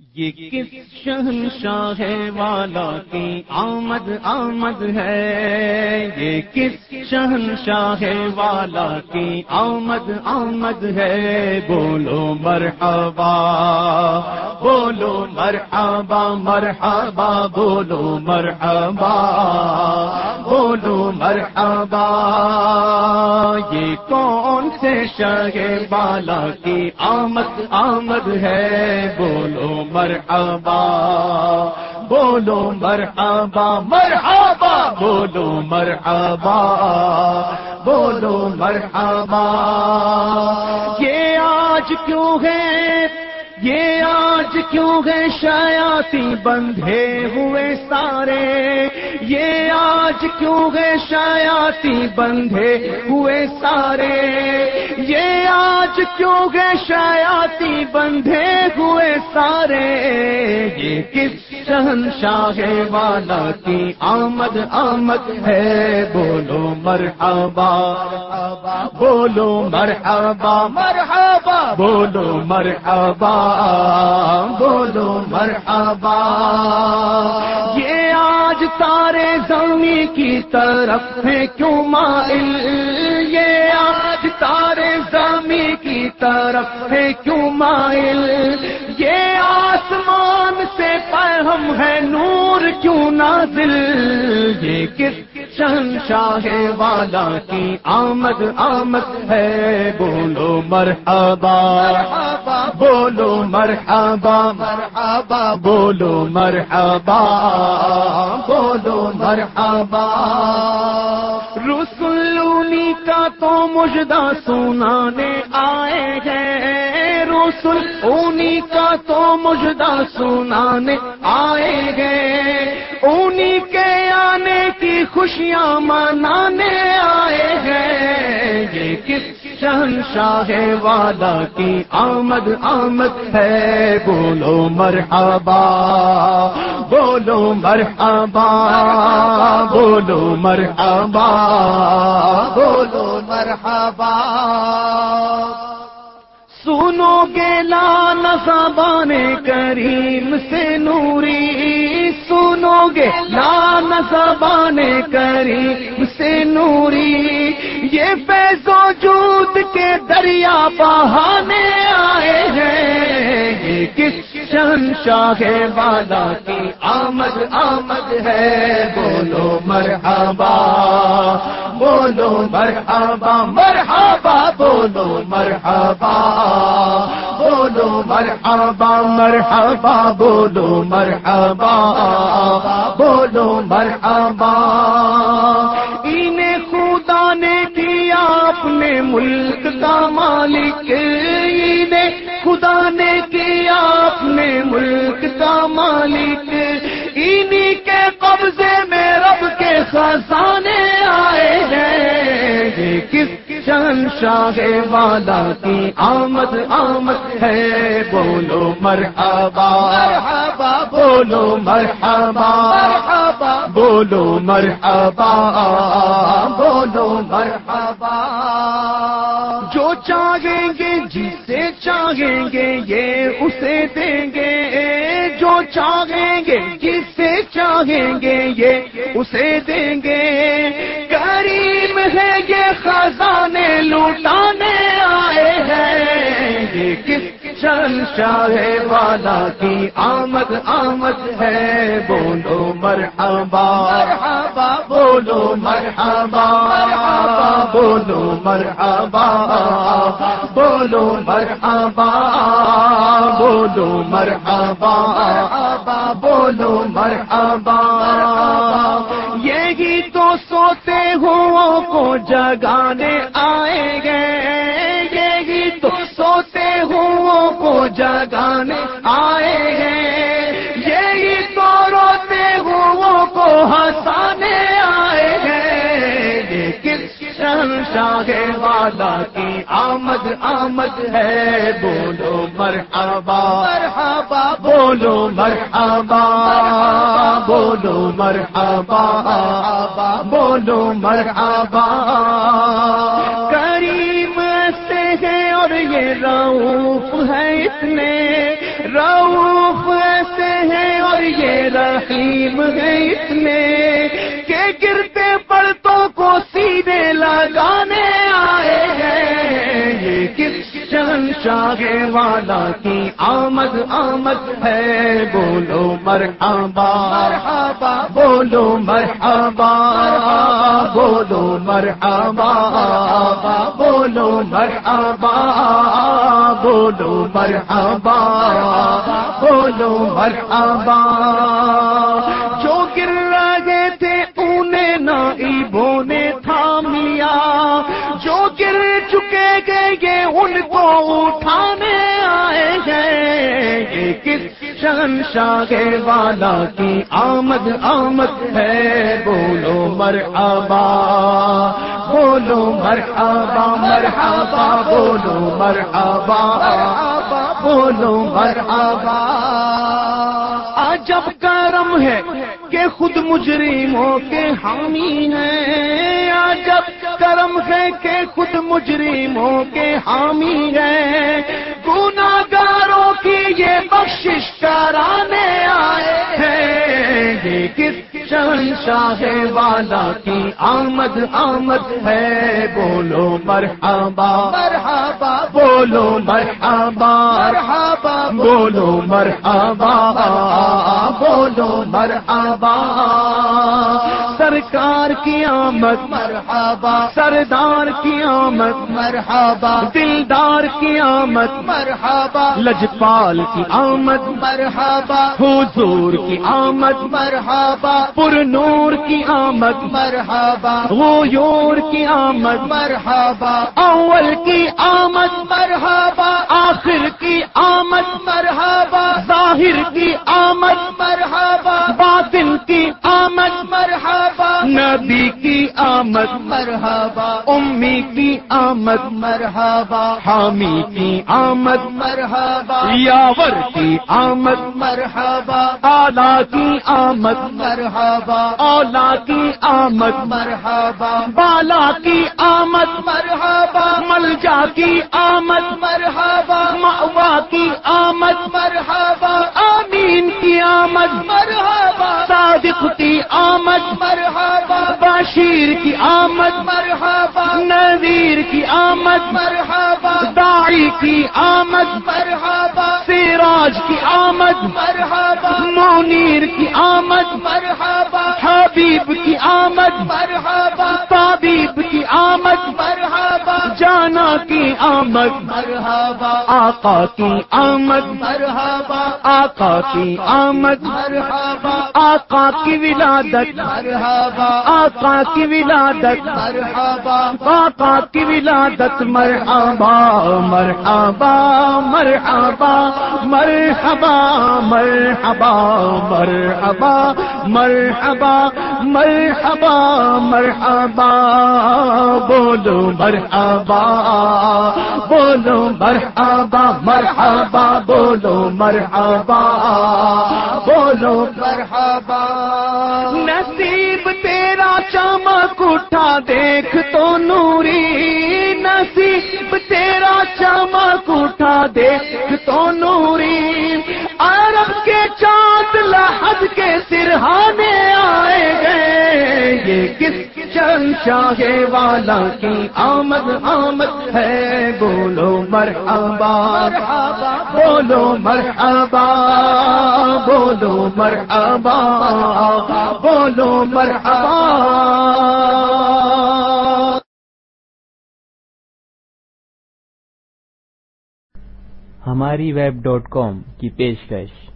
یہ کس شہنشاہ والا کی آمد آمد ہے؟ یہ کس شہنشاہ والا کی آمد آمد ہے؟ بولو مرحبا بولو مرحبا مرحبا، بولو مرحبا بولو مرحبا۔ یہ کون سے شاہ بالا کی آمد آمد ہے؟ بولو مرحبا بولو مرحبا مرحبا بولو مرحبا بولو مرحبا یہ آج کیوں ہے یہ آج کیوں ہے شیاتی بندھے ہوئے سارے؟ یہ آج کیوں ہے شیاتی بندھے ہوئے سارے؟ یہ آج کیوں ہے شیاتی بندھے ہوئے سارے؟ یہ کس شہنشاہ والا کی آمد آمد ہے؟ بولو مرحبا بولو مرحبا مرحبا بولو مرحبا بولو مرحبا۔ یہ آج تارے زمین کی طرف ہے کیوں مائل؟ یہ آج تارے زمین کی طرف ہے کیوں مائل؟ یہ آسمان سے پیغم ہے نور کیوں نازل؟ یہ کس شہنشاہ والا کی آمد آمد ہے۔ بولو مرحبا۔ بولو مرحبا۔ مرحبا بولو مرحبا۔ بولو مرحبا۔ رسولونی کا تو مجدہ سنانے آئے گئے رسول اونی کا تو مجدہ سنانے آئے گئے انہی کے آنے کی خوشیاں منانے آئے ہیں۔ یہ کس شہنشاہ والا کی آمد آمد ہے؟ بولو مرحبا بولو مرحبا بولو مرحبا بولو مرحبا۔ سنو گے لانا زبان کریم سے نوری گے۔ لانا زبان کریم سے نوری۔ یہ فیض وجود کے دریا بہانے آئے ہیں۔ یہ کس شہنشاہ والا کی آمد آمد ہے؟ بولو مرحبا۔ بولو مرحبا مرحبا، بولو مرحبا بولو مرحبا مرحبا، بولو مرحبا بولو مرحبا۔ انہیں خدا نے کیا اپنے ملک کا مالک انہیں خدا نے کیا اپنے ملک کا مالک۔ انہی کے قبضے میں شہنشاہ والا کی آمد آمد ہے۔ بولو مرحبا مرحبا بولو مرحبا مرحبا بولو مرحبا بولو مرحبا۔ جو چاہیں گے جسے چاہیں گے یہ اسے دیں گے۔ جو چاہیں گے جسے چاہیں گے یہ اسے دیں گے۔ خزانے لوٹانے آئے ہیں۔ یہ کس شہنشاہ والا کی آمد آمد ہے؟ بولو مرحبا۔ مرحبا بولو مرحبا۔ بولو مرحبا۔ بولو مرحبا۔ بولو مرحبا۔ بولو مرحبا۔ یہی تو سوتے ہو کو جگانے آئے گئے یہی تو سوتے ہو کو جگانے آئے ہیں یہی تو روتے ہو کو ہنسانے آئے ہیں لیکن شہنشاہ والا کی آمد آمد ہے۔ بولو مرحبا۔ مرحبا بولو مرحبا بولو مرحبا بولو مرحبا۔ کریم سے ہے اور یہ روف ہے اتنے روف رحیم ہے اتنے کہ گرتے پڑتوں کو سیدھے لگانے آئے ہیں۔ شاہ والا کی آمد آمد ہے۔ بولو مرحبا۔ مرحبا۔ بولو مرحبا۔ بولو مرحبا۔ بولو مرحبا۔ بولو مرحبا۔ بولو مرحبا۔ چکے گئے یہ ان کو اٹھانے آئے ہیں یہ کس شان شاہ والا کی آمد آمد ہے؟ بولو مرحبا بولو مرحبا مرحبا، بولو مرحبا بولو مرحبا۔ عجب کرم ہے کہ خود مجرموں کے حامی ہیں۔ عجب کرم ہے کہ خود مجرموں کے حامی ہیں۔ گناگاروں کی یہ بخشش کرانے آئے ہیں۔ یہ کس شان شاہ والا کی آمد آمد ہے بولو مرحبا۔ مرحبا۔ بولو مرحبا۔ مرحبا۔ بولو مرحبا۔ بولو مرحبا۔ سرکار کی آمد۔ مرحبا۔ سردار کی آمد۔ مرحبا۔ دلدار کی آمد۔ مرحبا۔ لجپال کی آمد۔ مرحبا۔ حضور کی آمد۔ مرحبا۔ پر نور کی آمد مرحبا غیور کی آمد مرحبا اول کی آمد مرحبا آخر کی آمد مرحبا ظاہر کی آمد مرحبا باطن کی آمد مرحبا نبی کی آمد۔ مرحبا امی کی آمد مرحبا حامی کی آمد مرحبا یاور کی آمد مرحبا آلہ کی آمد مرحبا اولا کی آمد مرحبا بالا کی آمد مرحبا ملجا کی آمد مرحبا مأوا کی آمد مرحبا آمین کی آمد مرحبا صادق کی آمد مرحبا بشیر کی آمد مرحبا آمد مرحبا داعی کی آمد مرحبا سراج کی آمد مرحبا منیر کی آمد مرحبا حبیب کی آمد مرحبا طبیب آمد. مرحبا. آقا کی آمد. مرحبا. آقا کی آمد. مرحبا. آقا کی ولادت. مرحبا. آقا کی ولادت. مرحبا. آقا کی ولادت. مرحبا. مرحبا. مرحبا. مرحبا. مرحبا. مرحبا. مرحبا. مرحبا مرحبا، بولو مرحبا بولو مرحبا مرحبا، بولو مرحبا بولو مرحبا۔ نصیب تیرا چمک اٹھا، دیکھ تو نوری، نصیب تیرا چمک شاہ والا کی آمد آمد ہے، بولو مرحبا بولو مرحبا بولو مرحبا بولو مرحبا۔ ہماری ویب ڈاٹ کام کی پیشکش۔